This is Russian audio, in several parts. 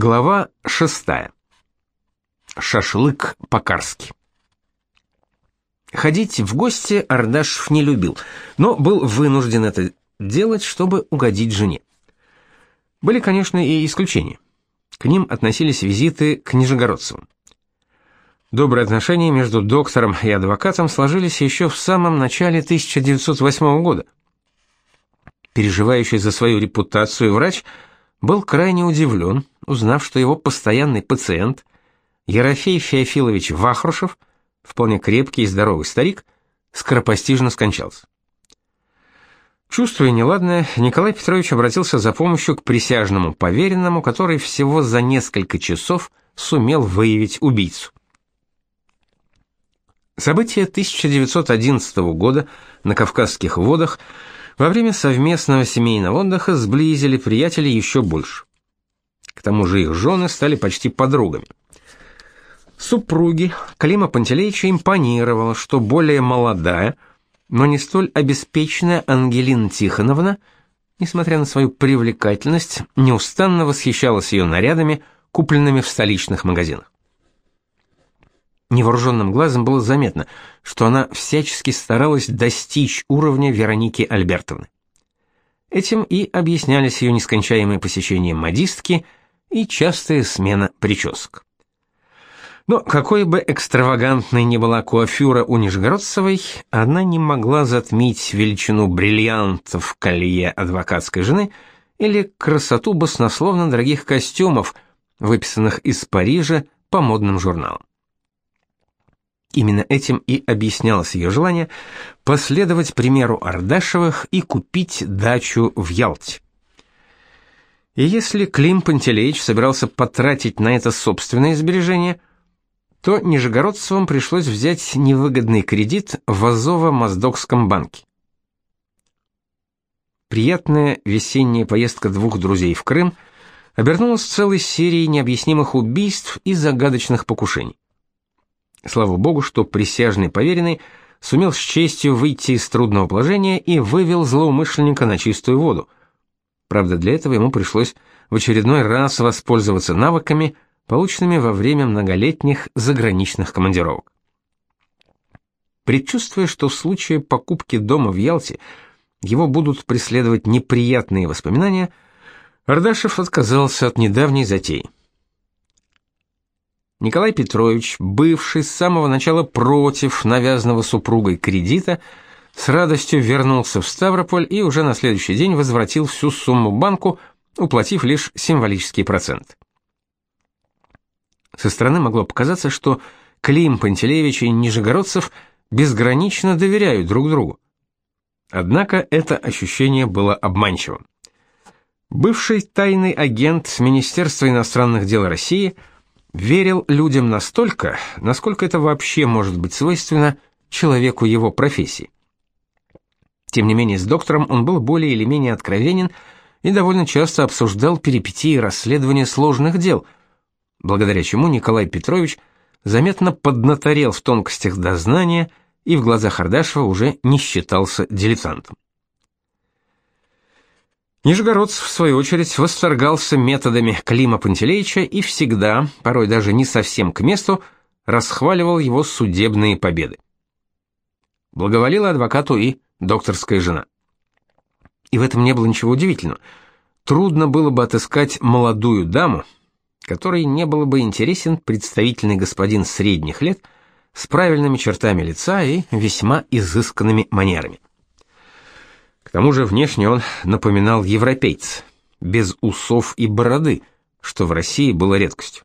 Глава 6. Шашлык по-карски. Ходить в гости Ардашев не любил, но был вынужден это делать, чтобы угодить жене. Были, конечно, и исключения. К ним относились визиты к Нижегородцевым. Добрые отношения между доктором и адвокатом сложились еще в самом начале 1908 года. Переживающий за свою репутацию врач был крайне удивлен, узнав, что его постоянный пациент, Ерофей Феофилович Вахрушев, вполне крепкий и здоровый старик, скоропостижно скончался. Чувствуя неладное, Николай Петрович обратился за помощью к присяжному поверенному, который всего за несколько часов сумел выявить убийцу. События 1911 года на Кавказских водах во время совместного семейного отдыха сблизили приятелей еще больше. К тому же их жены стали почти подругами. Супруги Клима Пантелеича импонировало, что более молодая, но не столь обеспеченная Ангелина Тихоновна, несмотря на свою привлекательность, неустанно восхищалась ее нарядами, купленными в столичных магазинах. Невооруженным глазом было заметно, что она всячески старалась достичь уровня Вероники Альбертовны. Этим и объяснялись ее нескончаемые посещения модистки – и частая смена причесок. Но какой бы экстравагантной ни была куафюра у Нижегородцевой, она не могла затмить величину бриллиантов в колье адвокатской жены или красоту баснословно дорогих костюмов, выписанных из Парижа по модным журналам. Именно этим и объяснялось ее желание последовать примеру Ардашевых и купить дачу в Ялте. И если Клим Пантелеич собирался потратить на это собственные сбережения, то Нижегородцевым пришлось взять невыгодный кредит в Азово-Моздокском банке. Приятная весенняя поездка двух друзей в Крым обернулась целой серией необъяснимых убийств и загадочных покушений. Слава богу, что присяжный поверенный сумел с честью выйти из трудного положения и вывел злоумышленника на чистую воду – Правда, для этого ему пришлось в очередной раз воспользоваться навыками, полученными во время многолетних заграничных командировок. Предчувствуя, что в случае покупки дома в Ялте его будут преследовать неприятные воспоминания, Ардашев отказался от недавней затеи. Николай Петрович, бывший с самого начала против навязанного супругой кредита, с радостью вернулся в Ставрополь и уже на следующий день возвратил всю сумму банку, уплатив лишь символический процент. Со стороны могло показаться, что Клим Пантелеевич и Нижегородцев безгранично доверяют друг другу. Однако это ощущение было обманчивым. Бывший тайный агент Министерства иностранных дел России верил людям настолько, насколько это вообще может быть свойственно человеку его профессии. Тем не менее, с доктором он был более или менее откровенен и довольно часто обсуждал перипетии расследования сложных дел, благодаря чему Николай Петрович заметно поднаторел в тонкостях дознания и в глазах Ардашева уже не считался дилетантом. Нижегородцев, в свою очередь, восторгался методами Клима Пантелеича и всегда, порой даже не совсем к месту, расхваливал его судебные победы. Благоволил адвокату и докторская жена. И в этом не было ничего удивительного. Трудно было бы отыскать молодую даму, которой не было бы интересен представительный господин средних лет с правильными чертами лица и весьма изысканными манерами. К тому же внешне он напоминал европейца, без усов и бороды, что в России было редкостью.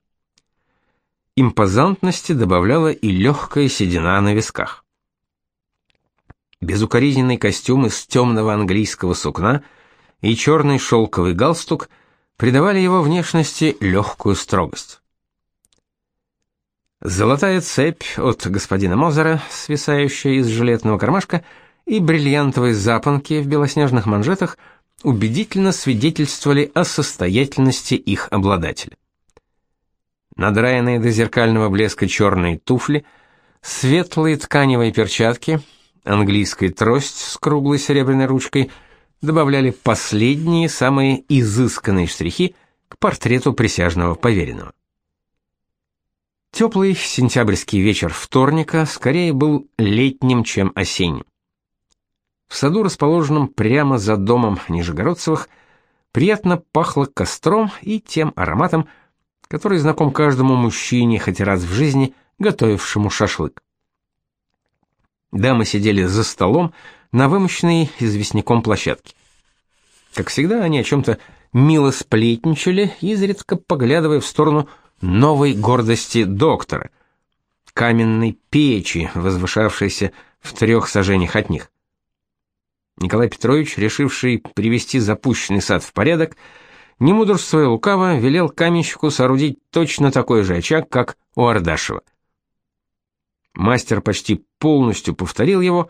Импозантности добавляла и легкая седина на висках. Безукоризненный костюм из темного английского сукна и черный шелковый галстук придавали его внешности легкую строгость. Золотая цепь от господина Мозера, свисающая из жилетного кармашка, и бриллиантовые запонки в белоснежных манжетах убедительно свидетельствовали о состоятельности их обладателя. Надраенные до зеркального блеска черные туфли, светлые тканевые перчатки — английская трость с круглой серебряной ручкой добавляли последние, самые изысканные штрихи к портрету присяжного поверенного. Теплый сентябрьский вечер вторника скорее был летним, чем осенним. Саду, расположенном прямо за домом Нижегородцевых, приятно пахло костром и тем ароматом, который знаком каждому мужчине хоть раз в жизни, готовившему шашлык. Дамы сидели за столом на вымощенной известняком площадке. Как всегда, они о чем-то мило сплетничали, изредка поглядывая в сторону новой гордости доктора, каменной печи, возвышавшейся в трех сажениях от них. Николай Петрович, решивший привести запущенный сад в порядок, не мудрствуя лукаво, велел каменщику соорудить точно такой же очаг, как у Ардашева. Мастер почти полностью повторил его,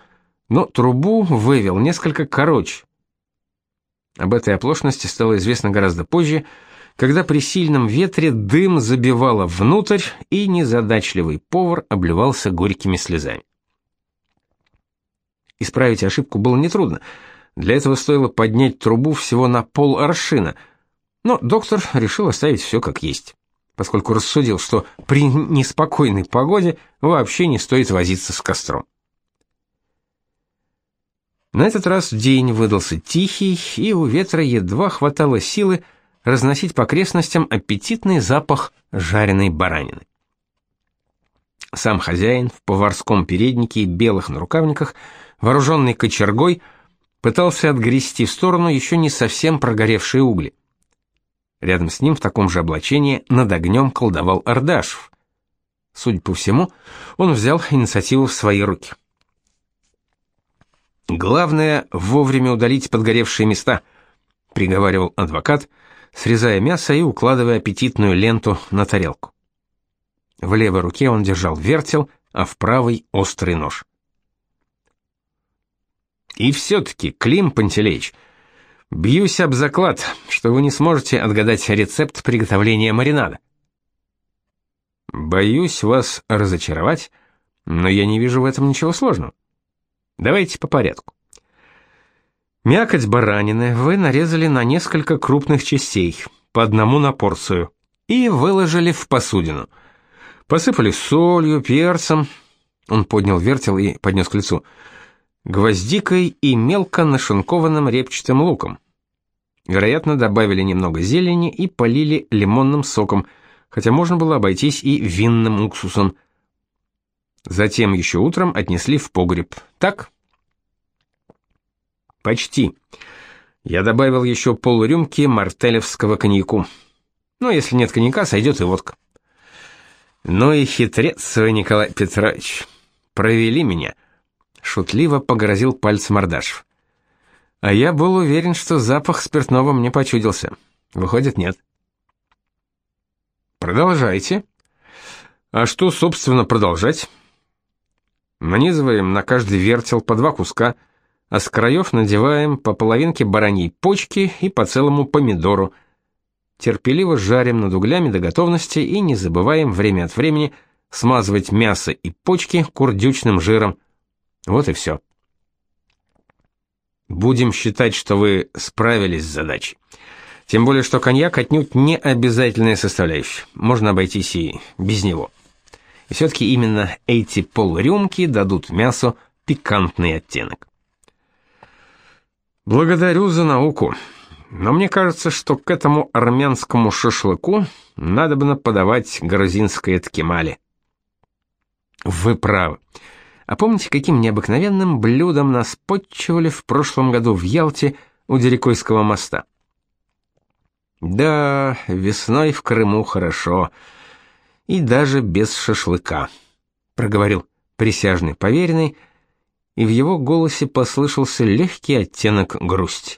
но трубу вывел несколько короче. Об этой оплошности стало известно гораздо позже, когда при сильном ветре дым забивало внутрь, и незадачливый повар обливался горькими слезами. Исправить ошибку было нетрудно. Для этого стоило поднять трубу всего на пол аршина, но доктор решил оставить все как есть, поскольку рассудил, что при неспокойной погоде вообще не стоит возиться с костром. На этот раз день выдался тихий, и у ветра едва хватало силы разносить по окрестностям аппетитный запах жареной баранины. Сам хозяин в поварском переднике и белых нарукавниках, вооруженный кочергой, пытался отгрести в сторону еще не совсем прогоревшие угли. Рядом с ним в таком же облачении над огнем колдовал Ардашев. Судя по всему, он взял инициативу в свои руки. Главное вовремя удалить подгоревшие места, приговаривал адвокат, срезая мясо и укладывая аппетитную ленту на тарелку. В левой руке он держал вертел, а в правой острый нож. И все-таки, Клим Пантелеич, бьюсь об заклад, что вы не сможете отгадать рецепт приготовления маринада. Боюсь вас разочаровать, но я не вижу в этом ничего сложного. Давайте по порядку. Мякоть баранины вы нарезали на несколько крупных частей, по одному на порцию, и выложили в посудину – Посыпали солью, перцем. Он поднял вертел и поднес к лицу. Гвоздикой и мелко нашинкованным репчатым луком. Вероятно, добавили немного зелени и полили лимонным соком, хотя можно было обойтись и винным уксусом. Затем еще утром отнесли в погреб. Так? Почти. Я добавил еще полрюмки мартелевского коньяку. Ну, если нет коньяка, сойдет и водка. Ну и хитрец вы, Николай Петрович. Провели меня. Шутливо погрозил пальцем Мордашев. А я был уверен, что запах спиртного мне почудился. Выходит, нет. Продолжайте. А что, собственно, продолжать? Нанизываем на каждый вертел по два куска, а с краев надеваем по половинке бараньей почки и по целому помидору, терпеливо жарим над углями до готовности и не забываем время от времени смазывать мясо и почки курдючным жиром. Вот и все. Будем считать, что вы справились с задачей. Тем более, что коньяк отнюдь не обязательная составляющая. Можно обойтись и без него. И все-таки именно эти полрюмки дадут мясу пикантный оттенок. Благодарю за науку. Но мне кажется, что к этому армянскому шашлыку надо бы подавать грузинское ткемали. Вы правы. А помните, каким необыкновенным блюдом нас подчивали в прошлом году в Ялте у Дерекойского моста? Да, весной в Крыму хорошо. И даже без шашлыка, проговорил присяжный поверенный, и в его голосе послышался легкий оттенок грусти.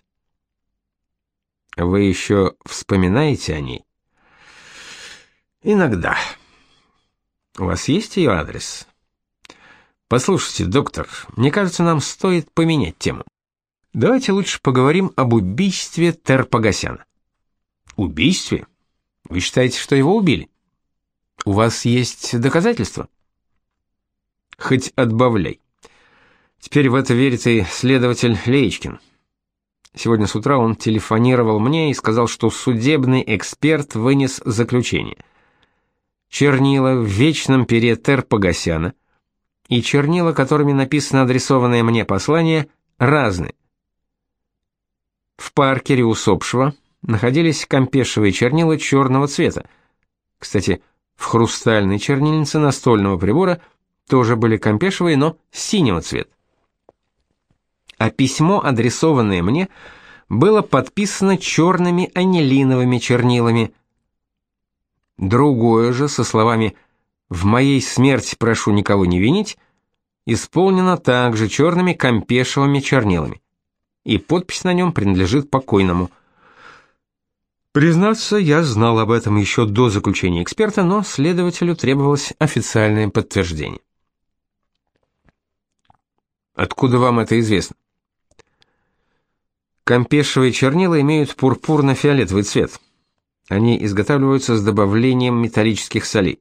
Вы еще вспоминаете о ней? Иногда. У вас есть ее адрес? Послушайте, доктор, мне кажется, нам стоит поменять тему. Давайте лучше поговорим об убийстве Терпогасяна. Убийстве? Вы считаете, что его убили? У вас есть доказательства? Хоть отбавляй. Теперь в это верит и следователь Леечкин. Сегодня с утра он телефонировал мне и сказал, что судебный эксперт вынес заключение. Чернила в вечном пере Тер Погосяна и чернила, которыми написано адресованное мне послание, разные. В паркере усопшего находились кампешевые чернила черного цвета. Кстати, в хрустальной чернильнице настольного прибора тоже были кампешевые, но синего цвета а письмо, адресованное мне, было подписано черными анилиновыми чернилами. Другое же со словами «В моей смерти прошу никого не винить» исполнено также черными кампешевыми чернилами, и подпись на нем принадлежит покойному. Признаться, я знал об этом еще до заключения эксперта, но следователю требовалось официальное подтверждение. Откуда вам это известно? Кампешевые чернила имеют пурпурно-фиолетовый цвет. Они изготавливаются с добавлением металлических солей.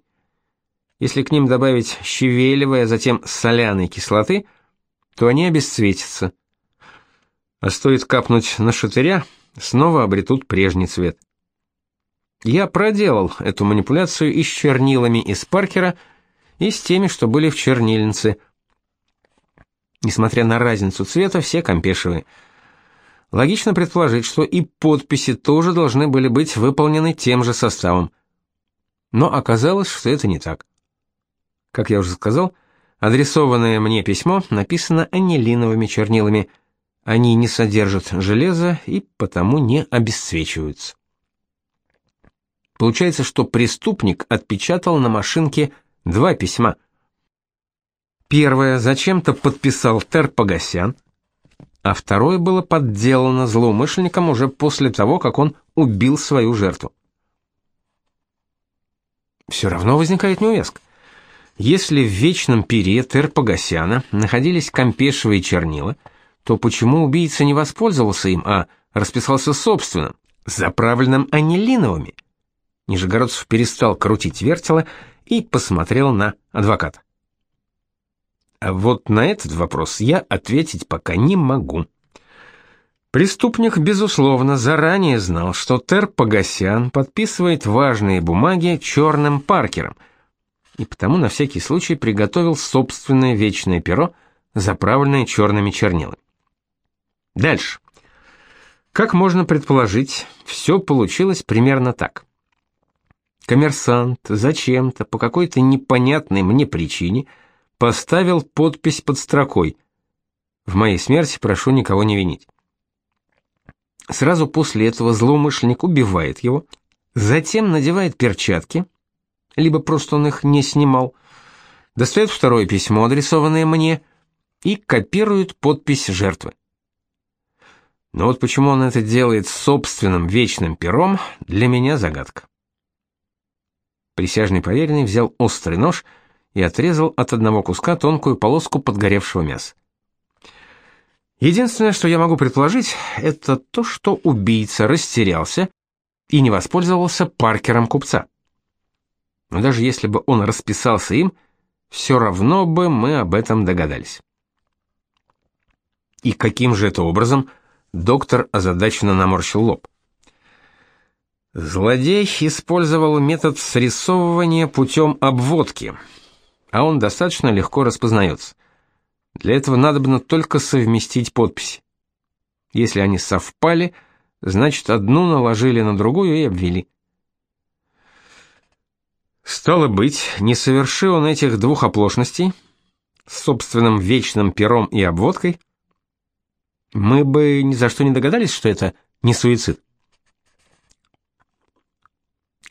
Если к ним добавить щавелевой, а затем соляной кислоты, то они обесцветятся. А стоит капнуть на шатыря, снова обретут прежний цвет. Я проделал эту манипуляцию и с чернилами из Паркера, и с теми, что были в чернильнице. Несмотря на разницу цвета, все кампешевые – Логично предположить, что и подписи тоже должны были быть выполнены тем же составом. Но оказалось, что это не так. Как я уже сказал, адресованное мне письмо написано анилиновыми чернилами. Они не содержат железа и потому не обесцвечиваются. Получается, что преступник отпечатал на машинке два письма. Первое зачем-то подписал Тер Погосян, а второе было подделано злоумышленником уже после того, как он убил свою жертву. Все равно возникает неувязка. Если в вечном пере Тер Погосяна находились кампешевые чернила, то почему убийца не воспользовался им, а расписался собственным, заправленным анилиновыми? Нижегородцев перестал крутить вертело и посмотрел на адвоката. А вот на этот вопрос я ответить пока не могу. Преступник, безусловно, заранее знал, что Тер Погосян подписывает важные бумаги черным паркером, и потому на всякий случай приготовил собственное вечное перо, заправленное черными чернилами. Дальше. Как можно предположить, все получилось примерно так. Коммерсант зачем-то, по какой-то непонятной мне причине – поставил подпись под строкой «В моей смерти прошу никого не винить». Сразу после этого злоумышленник убивает его, затем надевает перчатки, либо просто он их не снимал, достает второе письмо, адресованное мне, и копирует подпись жертвы. Но вот почему он это делает собственным вечным пером, для меня загадка. Присяжный поверенный взял острый нож и, отрезал от одного куска тонкую полоску подгоревшего мяса. Единственное, что я могу предположить, это то, что убийца растерялся и не воспользовался паркером купца. Но даже если бы он расписался им, все равно бы мы об этом догадались. И каким же это образом доктор озадаченно наморщил лоб? Злодей использовал метод срисовывания путем обводки — а он достаточно легко распознается. Для этого надобно только совместить подписи. Если они совпали, значит, одну наложили на другую и обвели. Стало быть, не соверши он этих двух оплошностей, с собственным вечным пером и обводкой, мы бы ни за что не догадались, что это не суицид.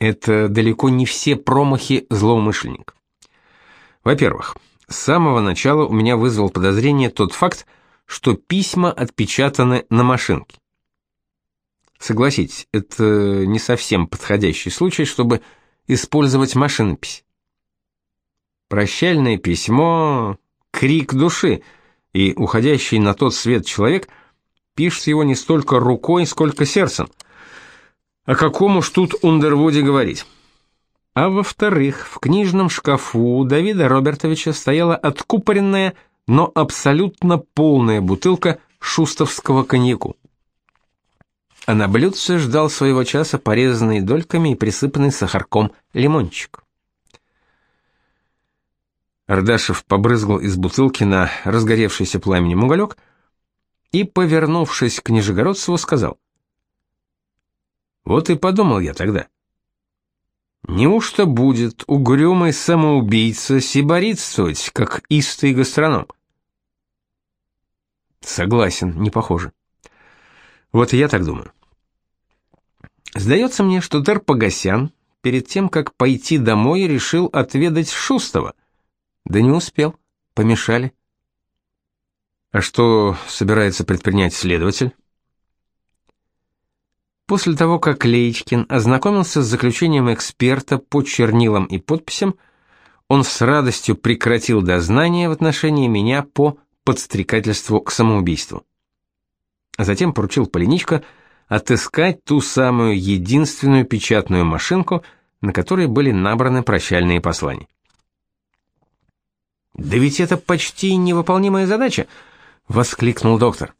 Это далеко не все промахи злоумышленника. Во-первых, с самого начала у меня вызвал подозрение тот факт, что письма отпечатаны на машинке. Согласитесь, это не совсем подходящий случай, чтобы использовать машинопись. Прощальное письмо — крик души, и уходящий на тот свет человек пишет его не столько рукой, сколько сердцем. О каком уж тут Ундервуде говорить? А во-вторых, в книжном шкафу у Давида Робертовича стояла откупоренная, но абсолютно полная бутылка шустовского коньяку. А на блюдце ждал своего часа порезанный дольками и присыпанный сахарком лимончик. Ардашев побрызгал из бутылки на разгоревшийся пламенем уголек и, повернувшись к Нижегородцеву, сказал: "Вот и подумал я тогда. Неужто будет угрюмый самоубийца сиборитствовать, как истый гастроном?" Согласен, не похоже. Вот я так думаю. Сдается мне, что Дер Погосян перед тем, как пойти домой, решил отведать Шустова. Да не успел, помешали. А что собирается предпринять следователь? После того, как Леечкин ознакомился с заключением эксперта по чернилам и подписям, он с радостью прекратил дознание в отношении меня по подстрекательству к самоубийству а затем поручил Полиничко отыскать ту самую единственную печатную машинку, на которой были набраны прощальные послания. «Да ведь это почти невыполнимая задача!» — воскликнул доктор.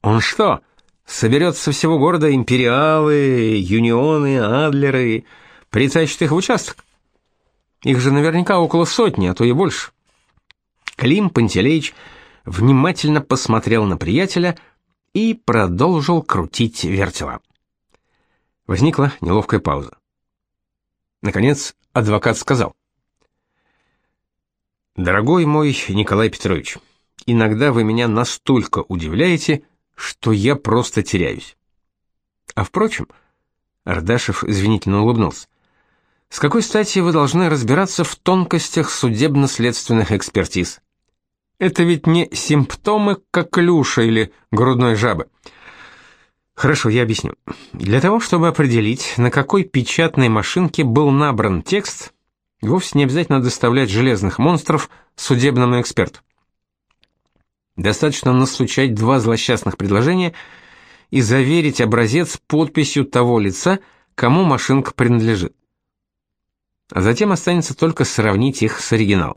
«Он что, соберет со всего города империалы, юнионы, адлеры, притащит их в участок? Их же наверняка около сотни, а то и больше». Клим Пантелеич внимательно посмотрел на приятеля — и продолжил крутить вертела. Возникла неловкая пауза. Наконец адвокат сказал: Дорогой мой Николай Петрович, иногда вы меня настолько удивляете, что я просто теряюсь. А впрочем, Ардашев извинительно улыбнулся. С какой стати вы должны разбираться в тонкостях судебно-следственных экспертиз? Это ведь не симптомы коклюша или грудной жабы. Хорошо, я объясню. Для того, чтобы определить, на какой печатной машинке был набран текст, вовсе не обязательно доставлять железных монстров судебному эксперту. Достаточно настучать два злосчастных предложения и заверить образец подписью того лица, кому машинка принадлежит. А затем останется только сравнить их с оригиналом.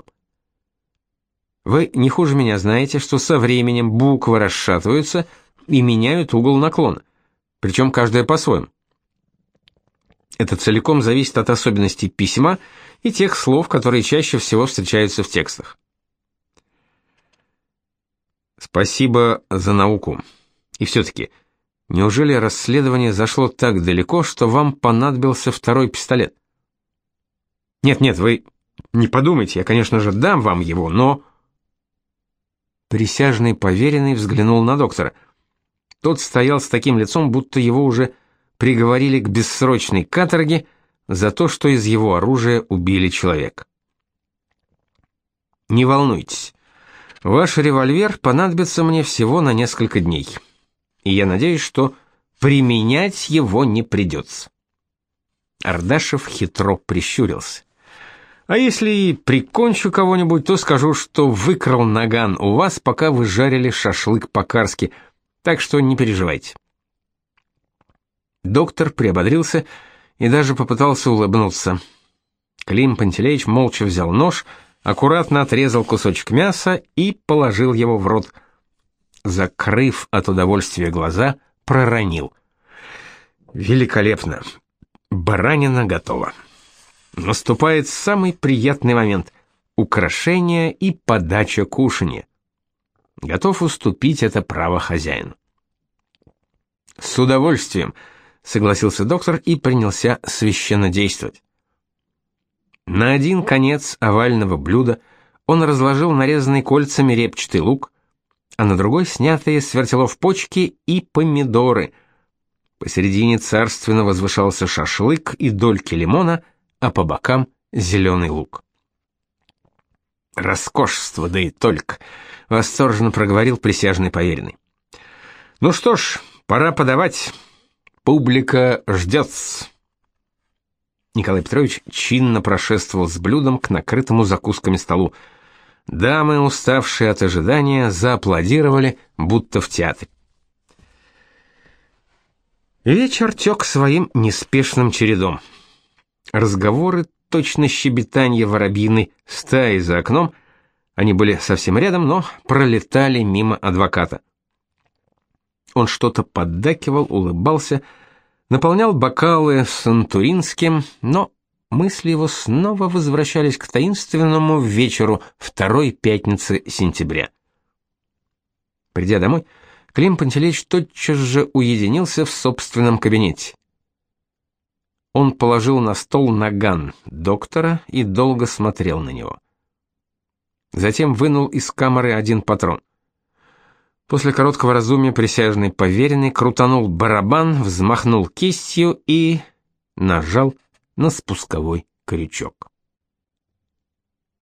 Вы не хуже меня знаете, что со временем буквы расшатываются и меняют угол наклона, причем каждая по-своему. Это целиком зависит от особенностей письма и тех слов, которые чаще всего встречаются в текстах. Спасибо за науку. И все-таки, неужели расследование зашло так далеко, что вам понадобился второй пистолет? Нет-нет, вы не подумайте, я, конечно же, дам вам его, но... Присяжный поверенный взглянул на доктора. Тот стоял с таким лицом, будто его уже приговорили к бессрочной каторге за то, что из его оружия убили человека. Не волнуйтесь. Ваш револьвер понадобится мне всего на несколько дней. И я надеюсь, что применять его не придется. Ардашев хитро прищурился. А если и прикончу кого-нибудь, то скажу, что выкрал наган у вас, пока вы жарили шашлык по-карски, так что не переживайте. Доктор приободрился и даже попытался улыбнуться. Клим Пантелеич молча взял нож, аккуратно отрезал кусочек мяса и положил его в рот. Закрыв от удовольствия глаза, проронил. «Великолепно! Баранина готова!» Наступает самый приятный момент — украшение и подача кушанья. Готов уступить это право хозяину. С удовольствием, согласился доктор и принялся священно действовать. На один конец овального блюда он разложил нарезанный кольцами репчатый лук, а на другой снятые с вертелов почки и помидоры. Посередине царственно возвышался шашлык и дольки лимона — а по бокам зеленый лук. Роскошество, да и только, восторженно проговорил присяжный поверенный. Ну что ж, пора подавать. Публика ждет. Николай Петрович чинно прошествовал с блюдом к накрытому закусками столу. Дамы, уставшие от ожидания, зааплодировали, будто в театре. Вечер тек своим неспешным чередом. Разговоры, точно щебетанье воробьины стаи за окном, они были совсем рядом, но пролетали мимо адвоката. Он что-то поддакивал, улыбался, наполнял бокалы сантуринским, но мысли его снова возвращались к таинственному вечеру второй пятницы сентября. Придя домой, Клим Пантелеич тотчас же уединился в собственном кабинете. Он положил на стол наган доктора и долго смотрел на него. Затем вынул из камеры один патрон. После короткого разумия присяжный поверенный крутанул барабан, взмахнул кистью и нажал на спусковой крючок.